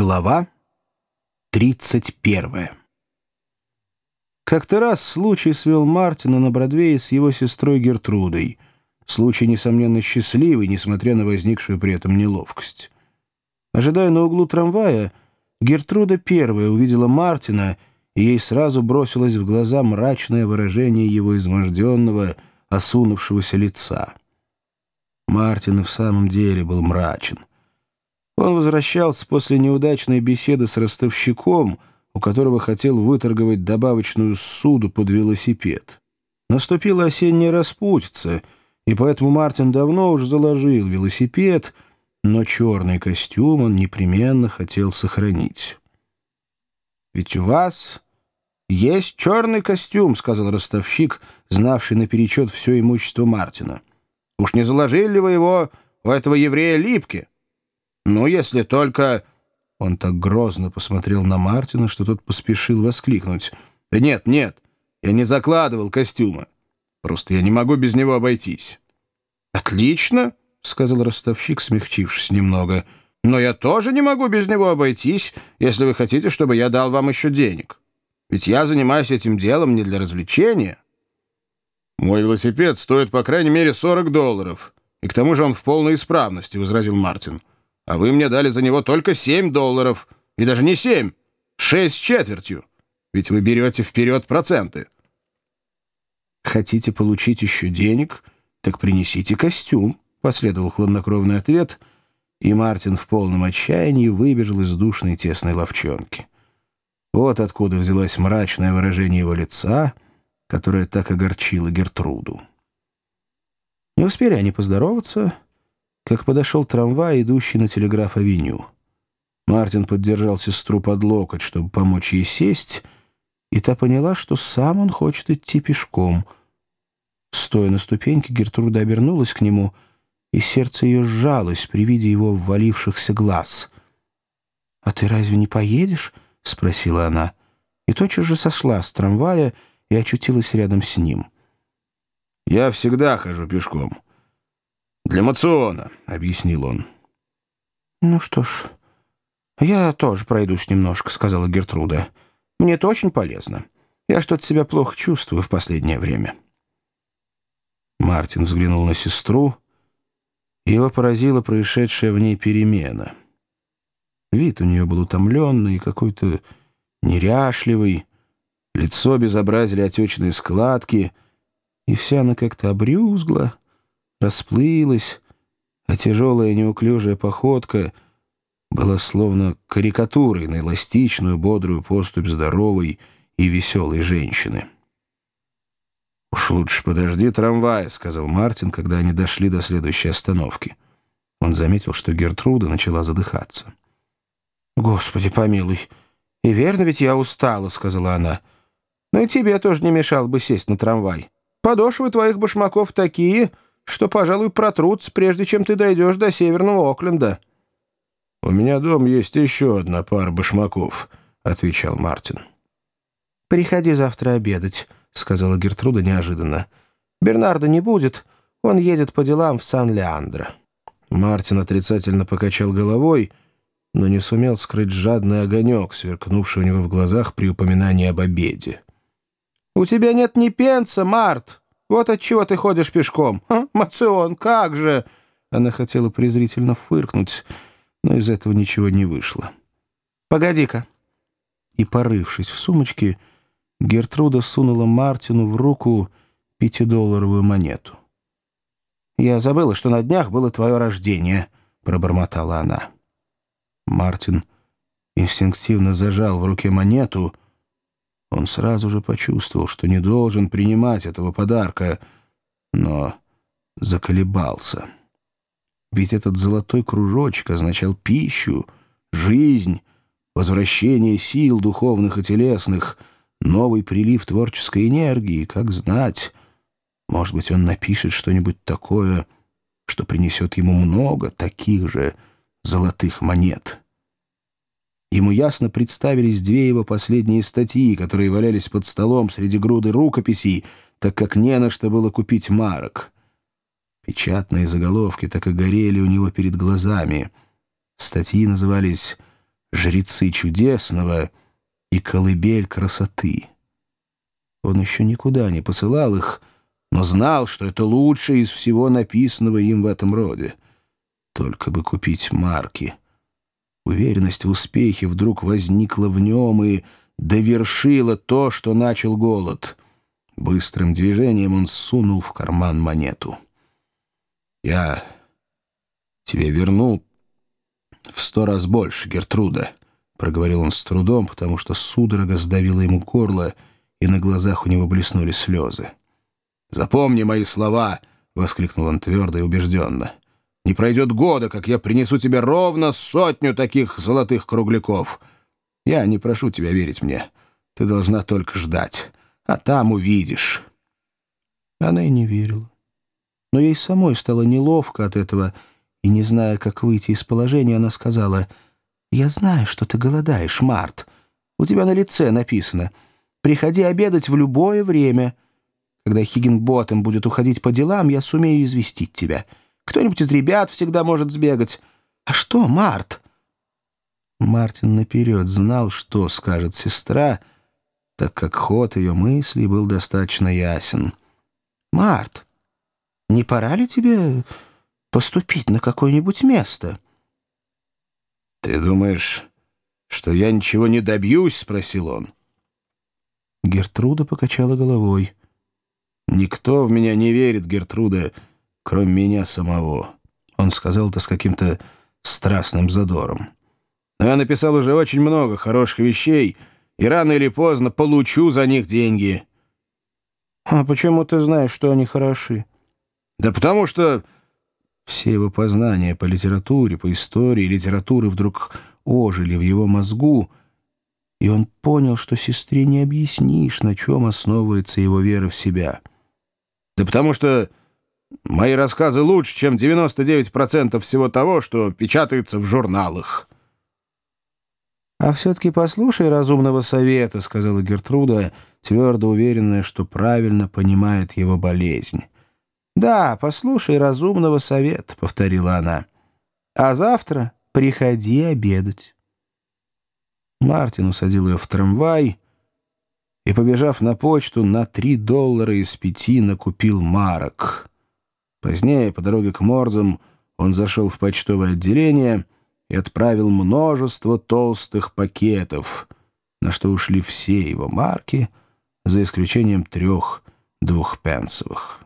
Глава 31 Как-то раз случай свел Мартина на Бродвее с его сестрой Гертрудой. Случай, несомненно, счастливый, несмотря на возникшую при этом неловкость. Ожидая на углу трамвая, Гертруда первая увидела Мартина, и ей сразу бросилось в глаза мрачное выражение его изможденного, осунувшегося лица. Мартин и в самом деле был мрачен. Он возвращался после неудачной беседы с ростовщиком, у которого хотел выторговать добавочную суду под велосипед. Наступила осенняя распутица, и поэтому Мартин давно уж заложил велосипед, но черный костюм он непременно хотел сохранить. «Ведь у вас есть черный костюм», — сказал ростовщик, знавший наперечет все имущество Мартина. «Уж не заложили ли вы его у этого еврея Липки?» «Ну, если только...» Он так грозно посмотрел на Мартина, что тот поспешил воскликнуть. «Да нет, нет, я не закладывал костюма. Просто я не могу без него обойтись». «Отлично», — сказал ростовщик, смягчившись немного. «Но я тоже не могу без него обойтись, если вы хотите, чтобы я дал вам еще денег. Ведь я занимаюсь этим делом не для развлечения». «Мой велосипед стоит по крайней мере 40 долларов, и к тому же он в полной исправности», — возразил Мартин а вы мне дали за него только 7 долларов. И даже не 7, 6 с четвертью. Ведь вы берете вперед проценты. Хотите получить еще денег? Так принесите костюм, последовал хладнокровный ответ, и Мартин в полном отчаянии выбежал из душной тесной ловчонки. Вот откуда взялось мрачное выражение его лица, которое так огорчило Гертруду. Не успели они поздороваться, как подошел трамвай, идущий на телеграф-авеню. Мартин поддержал сестру под локоть, чтобы помочь ей сесть, и та поняла, что сам он хочет идти пешком. Стоя на ступеньке, Гертруда обернулась к нему, и сердце ее сжалось при виде его ввалившихся глаз. «А ты разве не поедешь?» — спросила она. И тотчас же сошла с трамвая и очутилась рядом с ним. «Я всегда хожу пешком», «Для мациона», — объяснил он. «Ну что ж, я тоже пройдусь немножко», — сказала Гертруда. «Мне это очень полезно. Я что-то себя плохо чувствую в последнее время». Мартин взглянул на сестру, его поразила происшедшая в ней перемена. Вид у нее был утомленный и какой-то неряшливый, лицо безобразили отечные складки, и вся она как-то обрюзгла, расплылась, а тяжелая неуклюжая походка была словно карикатурой на эластичную, бодрую поступь здоровой и веселой женщины. «Уж лучше подожди трамвая», — сказал Мартин, когда они дошли до следующей остановки. Он заметил, что Гертруда начала задыхаться. «Господи помилуй, и верно ведь я устала», — сказала она. «Но и тебе тоже не мешало бы сесть на трамвай. Подошвы твоих башмаков такие...» что, пожалуй, протрутся, прежде чем ты дойдешь до Северного Окленда». «У меня дом есть еще одна пара башмаков», — отвечал Мартин. «Приходи завтра обедать», — сказала Гертруда неожиданно. «Бернарда не будет, он едет по делам в Сан-Леандро». Мартин отрицательно покачал головой, но не сумел скрыть жадный огонек, сверкнувший у него в глазах при упоминании об обеде. «У тебя нет ни пенса, Март!» Вот от чего ты ходишь пешком. Мацион, как же!» Она хотела презрительно фыркнуть, но из этого ничего не вышло. «Погоди-ка!» И, порывшись в сумочке, Гертруда сунула Мартину в руку пятидолларовую монету. «Я забыла, что на днях было твое рождение», — пробормотала она. Мартин инстинктивно зажал в руке монету — он сразу же почувствовал, что не должен принимать этого подарка, но заколебался. Ведь этот золотой кружочек означал пищу, жизнь, возвращение сил духовных и телесных, новый прилив творческой энергии, как знать. Может быть, он напишет что-нибудь такое, что принесет ему много таких же золотых монет». Ему ясно представились две его последние статьи, которые валялись под столом среди груды рукописей, так как не на что было купить марок. Печатные заголовки так и горели у него перед глазами. Статьи назывались жрецы чудесного и колыбель красоты. Он еще никуда не посылал их, но знал, что это лучшее из всего написанного им в этом роде. Только бы купить марки. Уверенность в успехе вдруг возникла в нем и довершила то, что начал голод. Быстрым движением он сунул в карман монету. «Я тебе верну в сто раз больше, Гертруда», — проговорил он с трудом, потому что судорога сдавила ему горло, и на глазах у него блеснули слезы. «Запомни мои слова!» — воскликнул он твердо и убежденно. «Не пройдет года, как я принесу тебе ровно сотню таких золотых кругляков. Я не прошу тебя верить мне. Ты должна только ждать, а там увидишь». Она и не верила. Но ей самой стало неловко от этого, и, не зная, как выйти из положения, она сказала, «Я знаю, что ты голодаешь, Март. У тебя на лице написано. Приходи обедать в любое время». Когда Хиггинботтем будет уходить по делам, я сумею известить тебя. Кто-нибудь из ребят всегда может сбегать. А что, Март?» Мартин наперед знал, что скажет сестра, так как ход ее мыслей был достаточно ясен. «Март, не пора ли тебе поступить на какое-нибудь место?» «Ты думаешь, что я ничего не добьюсь?» — спросил он. Гертруда покачала головой. «Никто в меня не верит, Гертруда, кроме меня самого». Он сказал это с каким-то страстным задором. «Но я написал уже очень много хороших вещей, и рано или поздно получу за них деньги». «А почему ты знаешь, что они хороши?» «Да потому что...» Все его познания по литературе, по истории литературы вдруг ожили в его мозгу, и он понял, что сестре не объяснишь, на чем основывается его вера в себя. Да потому что мои рассказы лучше, чем 99% всего того, что печатается в журналах. «А все-таки послушай разумного совета», — сказала Гертруда, твердо уверенная, что правильно понимает его болезнь. «Да, послушай разумного совета», — повторила она. «А завтра приходи обедать». Мартин усадил ее в трамвай, и, побежав на почту, на три доллара из пяти накупил марок. Позднее, по дороге к Мордам, он зашел в почтовое отделение и отправил множество толстых пакетов, на что ушли все его марки, за исключением трех двухпенсовых.